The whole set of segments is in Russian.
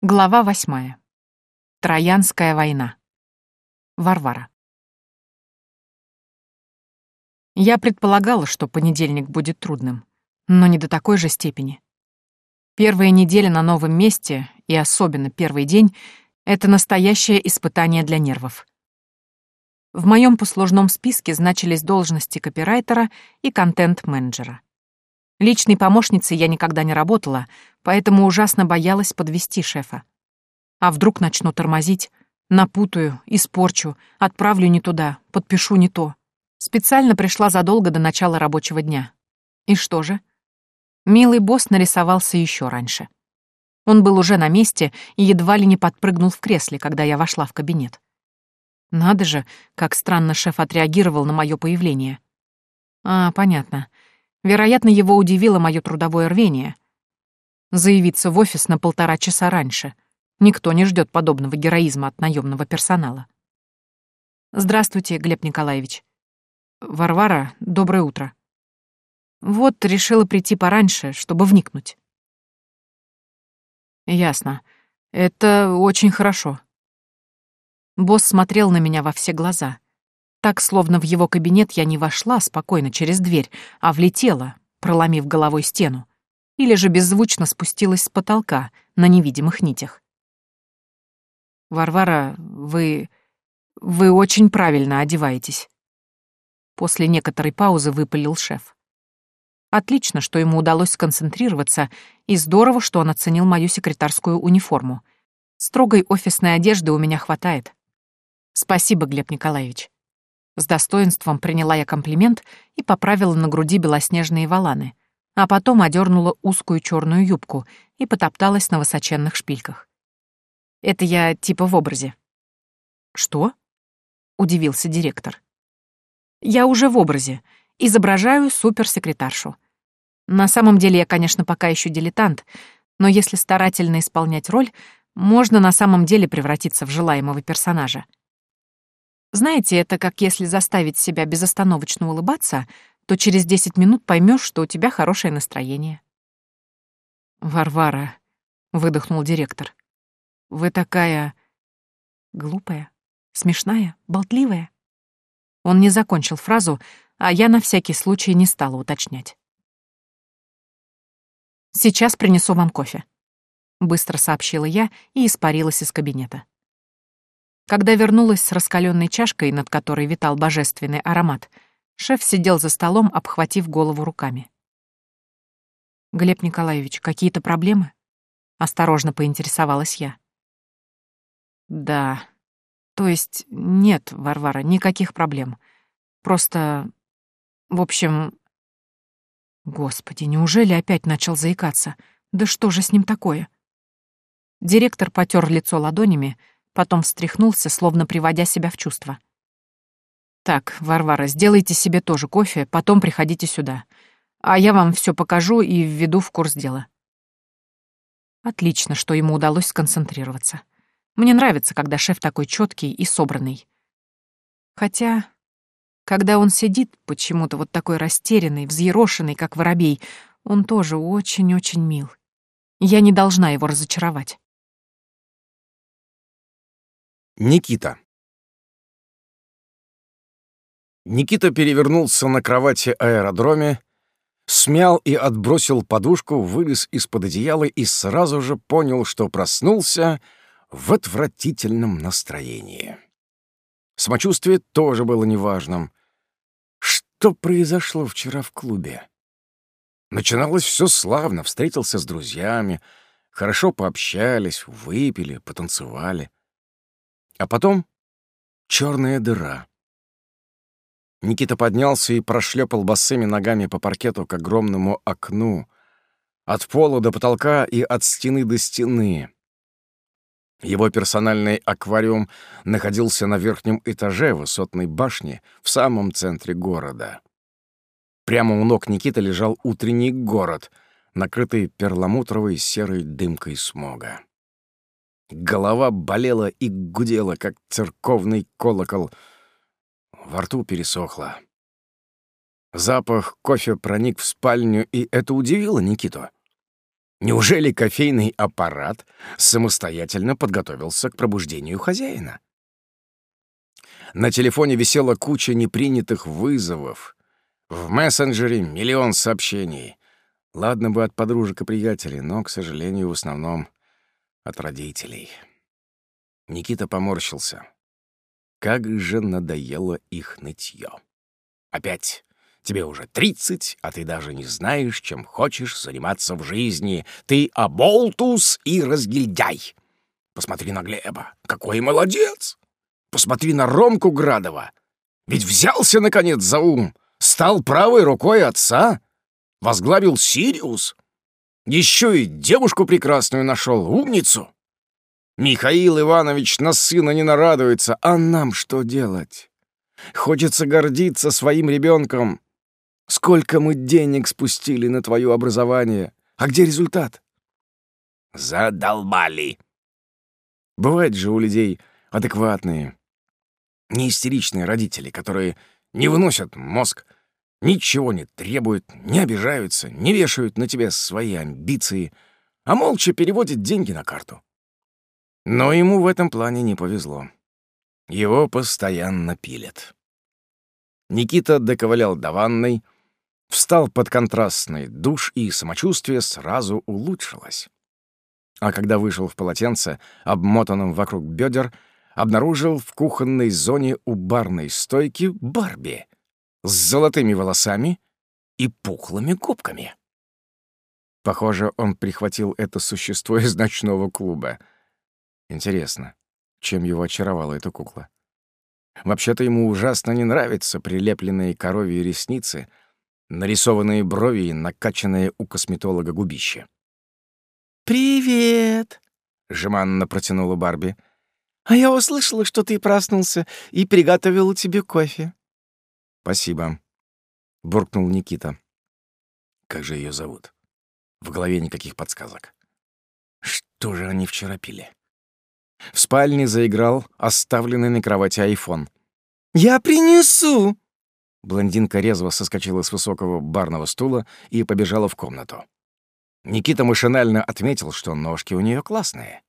Глава восьмая. Троянская война. Варвара. Я предполагала, что понедельник будет трудным, но не до такой же степени. Первая неделя на новом месте, и особенно первый день, это настоящее испытание для нервов. В моем послужном списке значились должности копирайтера и контент-менеджера. Личной помощницей я никогда не работала, поэтому ужасно боялась подвести шефа. А вдруг начну тормозить, напутаю, испорчу, отправлю не туда, подпишу не то. Специально пришла задолго до начала рабочего дня. И что же? Милый босс нарисовался еще раньше. Он был уже на месте и едва ли не подпрыгнул в кресле, когда я вошла в кабинет. Надо же, как странно шеф отреагировал на мое появление. А, понятно. Вероятно, его удивило мое трудовое рвение. Заявиться в офис на полтора часа раньше. Никто не ждет подобного героизма от наемного персонала. Здравствуйте, Глеб Николаевич. Варвара, доброе утро. Вот решила прийти пораньше, чтобы вникнуть. Ясно. Это очень хорошо. Босс смотрел на меня во все глаза — так, словно в его кабинет я не вошла спокойно через дверь, а влетела, проломив головой стену, или же беззвучно спустилась с потолка на невидимых нитях. «Варвара, вы... вы очень правильно одеваетесь», — после некоторой паузы выпалил шеф. Отлично, что ему удалось сконцентрироваться, и здорово, что он оценил мою секретарскую униформу. Строгой офисной одежды у меня хватает. Спасибо, Глеб Николаевич. С достоинством приняла я комплимент и поправила на груди белоснежные воланы, а потом одернула узкую черную юбку и потопталась на высоченных шпильках. Это я типа в образе. «Что?» — удивился директор. «Я уже в образе. Изображаю суперсекретаршу. На самом деле я, конечно, пока еще дилетант, но если старательно исполнять роль, можно на самом деле превратиться в желаемого персонажа. Знаете, это как если заставить себя безостановочно улыбаться, то через 10 минут поймешь, что у тебя хорошее настроение. «Варвара», — выдохнул директор, — «вы такая... глупая, смешная, болтливая». Он не закончил фразу, а я на всякий случай не стала уточнять. «Сейчас принесу вам кофе», — быстро сообщила я и испарилась из кабинета. Когда вернулась с раскаленной чашкой, над которой витал божественный аромат, шеф сидел за столом, обхватив голову руками. «Глеб Николаевич, какие-то проблемы?» — осторожно поинтересовалась я. «Да. То есть нет, Варвара, никаких проблем. Просто... В общем...» Господи, неужели опять начал заикаться? Да что же с ним такое? Директор потер лицо ладонями, потом встряхнулся, словно приводя себя в чувство. «Так, Варвара, сделайте себе тоже кофе, потом приходите сюда. А я вам все покажу и введу в курс дела». Отлично, что ему удалось сконцентрироваться. Мне нравится, когда шеф такой четкий и собранный. Хотя, когда он сидит, почему-то вот такой растерянный, взъерошенный, как воробей, он тоже очень-очень мил. Я не должна его разочаровать. Никита. Никита перевернулся на кровати аэродроме, смял и отбросил подушку, вылез из-под одеяла и сразу же понял, что проснулся в отвратительном настроении. Самочувствие тоже было неважным. Что произошло вчера в клубе? Начиналось все славно, встретился с друзьями, хорошо пообщались, выпили, потанцевали. А потом черная дыра. Никита поднялся и прошлепал босыми ногами по паркету к огромному окну, от пола до потолка и от стены до стены. Его персональный аквариум находился на верхнем этаже высотной башни в самом центре города. Прямо у ног Никиты лежал утренний город, накрытый перламутровой серой дымкой смога. Голова болела и гудела, как церковный колокол. Во рту пересохло. Запах кофе проник в спальню, и это удивило Никиту. Неужели кофейный аппарат самостоятельно подготовился к пробуждению хозяина? На телефоне висела куча непринятых вызовов. В мессенджере миллион сообщений. Ладно бы от подружек и приятелей, но, к сожалению, в основном от родителей. Никита поморщился. Как же надоело их нытье. Опять. Тебе уже тридцать, а ты даже не знаешь, чем хочешь заниматься в жизни. Ты оболтус и разгильдяй. Посмотри на Глеба. Какой молодец! Посмотри на Ромку Градова. Ведь взялся, наконец, за ум. Стал правой рукой отца. Возглавил Сириус. Еще и девушку прекрасную нашел, умницу. Михаил Иванович на сына не нарадуется, а нам что делать? Хочется гордиться своим ребенком. Сколько мы денег спустили на твое образование, а где результат? Задолбали. Бывает же у людей адекватные, не истеричные родители, которые не выносят мозг, ничего не требуют, не обижаются, не вешают на тебя свои амбиции, а молча переводят деньги на карту. Но ему в этом плане не повезло. Его постоянно пилят. Никита доковылял до ванной, встал под контрастный душ, и самочувствие сразу улучшилось. А когда вышел в полотенце, обмотанном вокруг бедер, обнаружил в кухонной зоне у барной стойки Барби с золотыми волосами и пухлыми губками. Похоже, он прихватил это существо из ночного клуба — Интересно, чем его очаровала эта кукла? Вообще-то ему ужасно не нравятся прилепленные коровьи ресницы, нарисованные брови и накачанные у косметолога губище. «Привет!» — жеманно протянула Барби. «А я услышала, что ты проснулся и приготовила тебе кофе». «Спасибо», — буркнул Никита. «Как же ее зовут?» В голове никаких подсказок. Что же они вчера пили? В спальне заиграл оставленный на кровати айфон. «Я принесу!» Блондинка резво соскочила с высокого барного стула и побежала в комнату. Никита машинально отметил, что ножки у нее классные.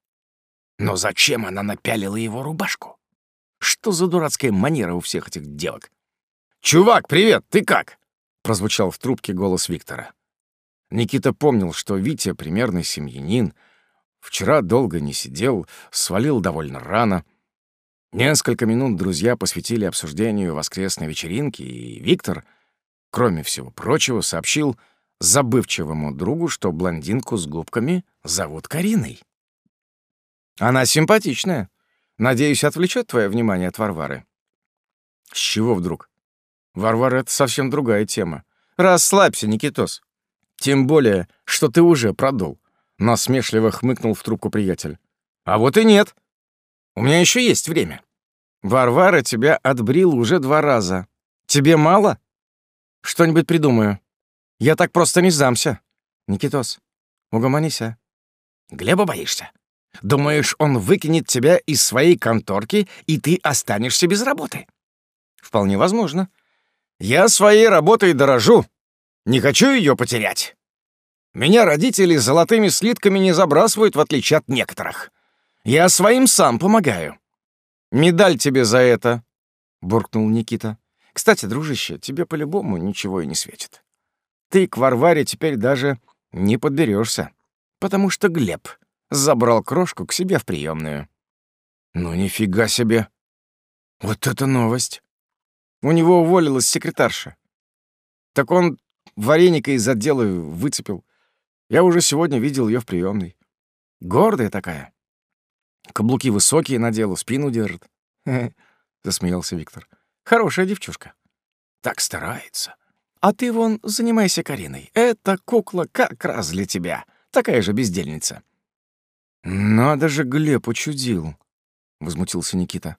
Но зачем она напялила его рубашку? Что за дурацкая манера у всех этих девок? «Чувак, привет! Ты как?» — прозвучал в трубке голос Виктора. Никита помнил, что Витя — примерный семьянин — Вчера долго не сидел, свалил довольно рано. Несколько минут друзья посвятили обсуждению воскресной вечеринки, и Виктор, кроме всего прочего, сообщил забывчивому другу, что блондинку с губками зовут Кариной. «Она симпатичная. Надеюсь, отвлечет твое внимание от Варвары». «С чего вдруг? Варвара — это совсем другая тема. Расслабься, Никитос. Тем более, что ты уже продул. Насмешливо хмыкнул в трубку приятель. «А вот и нет. У меня еще есть время. Варвара тебя отбрил уже два раза. Тебе мало? Что-нибудь придумаю. Я так просто не сдамся. Никитос, угомонись, а. Глеба боишься? Думаешь, он выкинет тебя из своей конторки, и ты останешься без работы? Вполне возможно. Я своей работой дорожу. Не хочу ее потерять. Меня родители золотыми слитками не забрасывают, в отличие от некоторых. Я своим сам помогаю. Медаль тебе за это, — буркнул Никита. Кстати, дружище, тебе по-любому ничего и не светит. Ты к Варваре теперь даже не подберешься, потому что Глеб забрал крошку к себе в приемную. Ну нифига себе. Вот это новость. У него уволилась секретарша. Так он вареника из отдела выцепил. Я уже сегодня видел ее в приемной. Гордая такая. Каблуки высокие надела, спину держит. засмеялся Виктор. Хорошая девчушка. Так старается. А ты вон занимайся Кариной. Эта кукла как раз для тебя. Такая же бездельница. Надо же, Глеб учудил, возмутился Никита.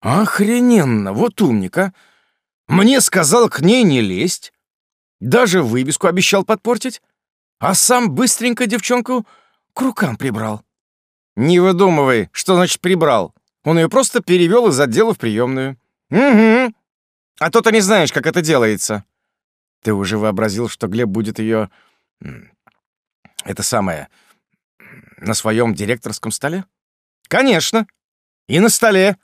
Охрененно, вот умника. Мне сказал к ней не лезть. Даже вывеску обещал подпортить а сам быстренько девчонку к рукам прибрал. Не выдумывай, что значит прибрал. Он ее просто перевел из отдела в приемную. Угу. А то ты не знаешь, как это делается. Ты уже вообразил, что Глеб будет ее Это самое... На своем директорском столе? Конечно. И на столе,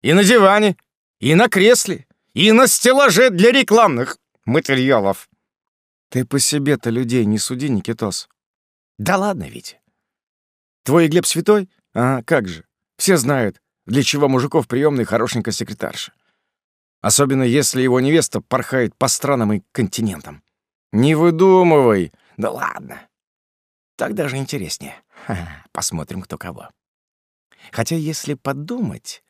и на диване, и на кресле, и на стеллаже для рекламных материалов. Ты по себе-то людей не суди, Никитос. Да ладно, Витя. Твой Глеб святой? А, как же. Все знают, для чего мужиков приемный хорошенькая секретарша. Особенно если его невеста порхает по странам и континентам. Не выдумывай. Да ладно. Так даже интереснее. Ха, посмотрим, кто кого. Хотя, если подумать,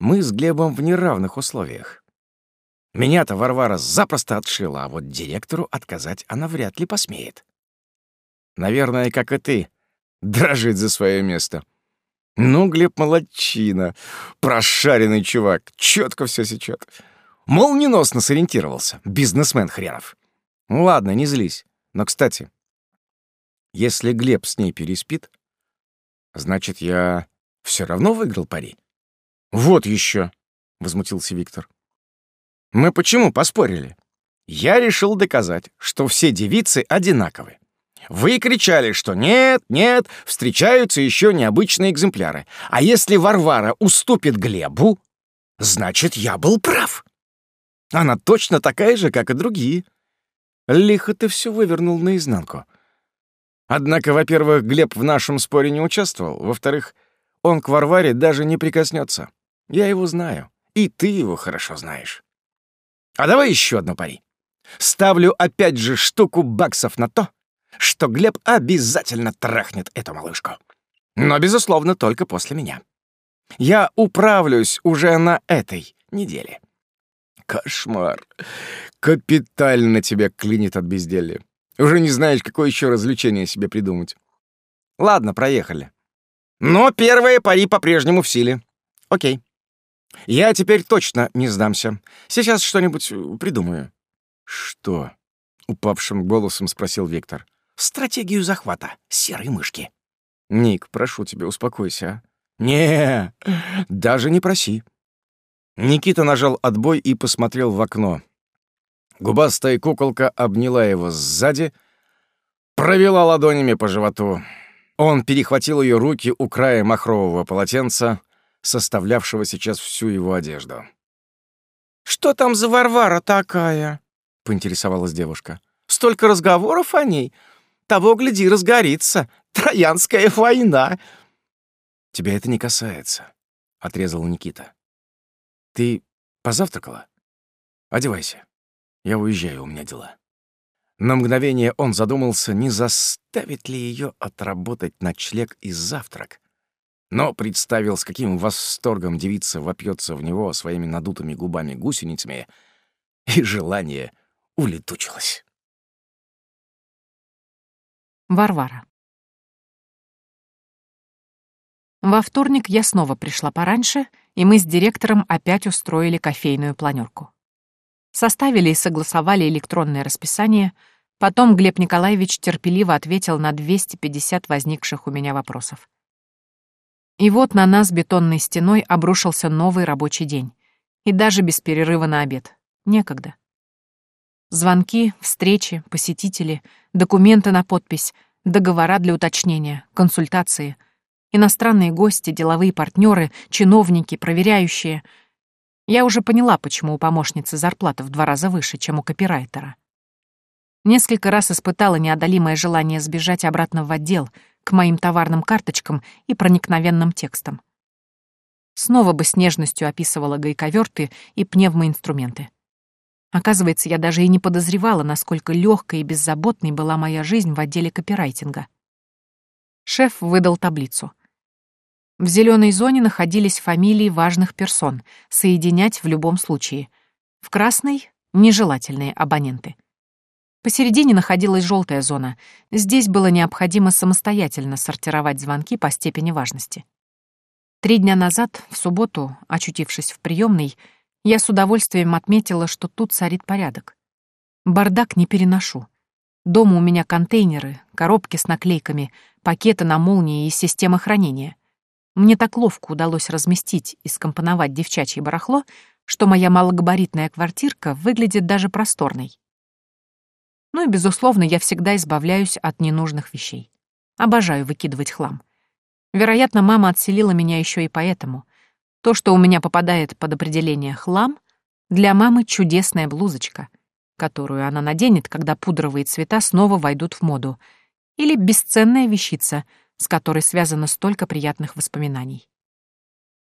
мы с Глебом в неравных условиях. Меня-то Варвара запросто отшила, а вот директору отказать она вряд ли посмеет. Наверное, как и ты, дрожит за свое место. Ну, Глеб молодчина, прошаренный чувак, четко все сечет. Молниеносно сориентировался, бизнесмен хренов. Ну ладно, не злись. Но, кстати, если Глеб с ней переспит, значит, я все равно выиграл пари. Вот еще, возмутился Виктор. Мы почему поспорили? Я решил доказать, что все девицы одинаковы. Вы кричали, что нет, нет, встречаются еще необычные экземпляры. А если Варвара уступит Глебу, значит, я был прав. Она точно такая же, как и другие. Лихо ты все вывернул наизнанку. Однако, во-первых, Глеб в нашем споре не участвовал. Во-вторых, он к Варваре даже не прикоснется. Я его знаю, и ты его хорошо знаешь. А давай еще одну пари. Ставлю опять же штуку баксов на то, что Глеб обязательно трахнет эту малышку. Но, безусловно, только после меня. Я управлюсь уже на этой неделе. Кошмар. Капитально тебя клинит от безделья. Уже не знаешь, какое еще развлечение себе придумать. Ладно, проехали. Но первые пари по-прежнему в силе. Окей. Я теперь точно не сдамся. Сейчас что-нибудь э, придумаю. Что? Упавшим голосом спросил Виктор стратегию захвата серой мышки. Ник, прошу тебя, успокойся, а? Не, даже не проси. Никита нажал отбой и посмотрел в окно. Губастая куколка обняла его сзади, провела ладонями по животу. Он перехватил ее руки у края махрового полотенца, составлявшего сейчас всю его одежду. «Что там за Варвара такая?» — поинтересовалась девушка. «Столько разговоров о ней, того, гляди, разгорится. Троянская война!» «Тебя это не касается», — отрезал Никита. «Ты позавтракала? Одевайся. Я уезжаю, у меня дела». На мгновение он задумался, не заставит ли ее отработать ночлег и завтрак. Но представил, с каким восторгом девица вопьется в него своими надутыми губами-гусеницами, и желание улетучилось. Варвара. Во вторник я снова пришла пораньше, и мы с директором опять устроили кофейную планерку. Составили и согласовали электронное расписание, потом Глеб Николаевич терпеливо ответил на 250 возникших у меня вопросов. И вот на нас бетонной стеной обрушился новый рабочий день. И даже без перерыва на обед. Некогда. Звонки, встречи, посетители, документы на подпись, договора для уточнения, консультации, иностранные гости, деловые партнеры, чиновники, проверяющие. Я уже поняла, почему у помощницы зарплата в два раза выше, чем у копирайтера. Несколько раз испытала неодолимое желание сбежать обратно в отдел, к моим товарным карточкам и проникновенным текстам. Снова бы с нежностью описывала гайковерты и пневмоинструменты. Оказывается, я даже и не подозревала, насколько легкой и беззаботной была моя жизнь в отделе копирайтинга. Шеф выдал таблицу. В зеленой зоне находились фамилии важных персон, соединять в любом случае. В красной — нежелательные абоненты. Посередине находилась желтая зона. Здесь было необходимо самостоятельно сортировать звонки по степени важности. Три дня назад, в субботу, очутившись в приемной, я с удовольствием отметила, что тут царит порядок. Бардак не переношу. Дома у меня контейнеры, коробки с наклейками, пакеты на молнии и система хранения. Мне так ловко удалось разместить и скомпоновать девчачье барахло, что моя малогабаритная квартирка выглядит даже просторной. Ну и, безусловно, я всегда избавляюсь от ненужных вещей. Обожаю выкидывать хлам. Вероятно, мама отселила меня еще и поэтому. То, что у меня попадает под определение «хлам», для мамы чудесная блузочка, которую она наденет, когда пудровые цвета снова войдут в моду, или бесценная вещица, с которой связано столько приятных воспоминаний.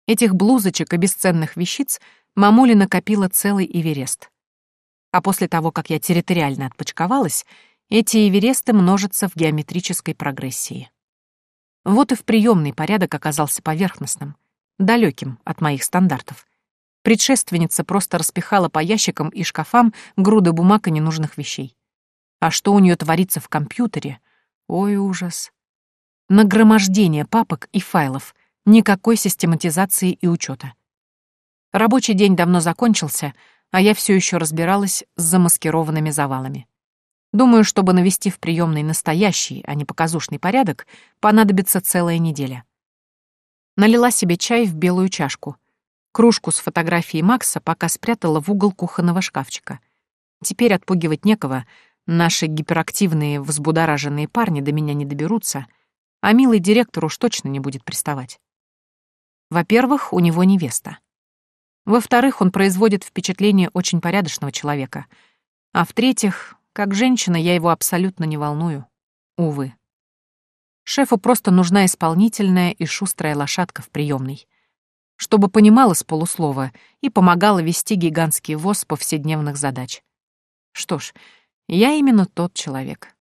Этих блузочек и бесценных вещиц мамуля накопила целый Эверест. А после того, как я территориально отпочковалась, эти Эвересты множатся в геометрической прогрессии. Вот и в приемный порядок оказался поверхностным, далеким от моих стандартов. Предшественница просто распихала по ящикам и шкафам груды бумаг и ненужных вещей. А что у нее творится в компьютере? Ой, ужас. Нагромождение папок и файлов, никакой систематизации и учета. Рабочий день давно закончился, а я все еще разбиралась с замаскированными завалами. Думаю, чтобы навести в приемный настоящий, а не показушный порядок, понадобится целая неделя. Налила себе чай в белую чашку. Кружку с фотографией Макса пока спрятала в угол кухонного шкафчика. Теперь отпугивать некого, наши гиперактивные, взбудораженные парни до меня не доберутся, а милый директор уж точно не будет приставать. Во-первых, у него невеста. Во-вторых, он производит впечатление очень порядочного человека. А в-третьих, как женщина я его абсолютно не волную. Увы. Шефу просто нужна исполнительная и шустрая лошадка в приемной, чтобы понимала с полуслова и помогала вести гигантский воз повседневных задач. Что ж, я именно тот человек.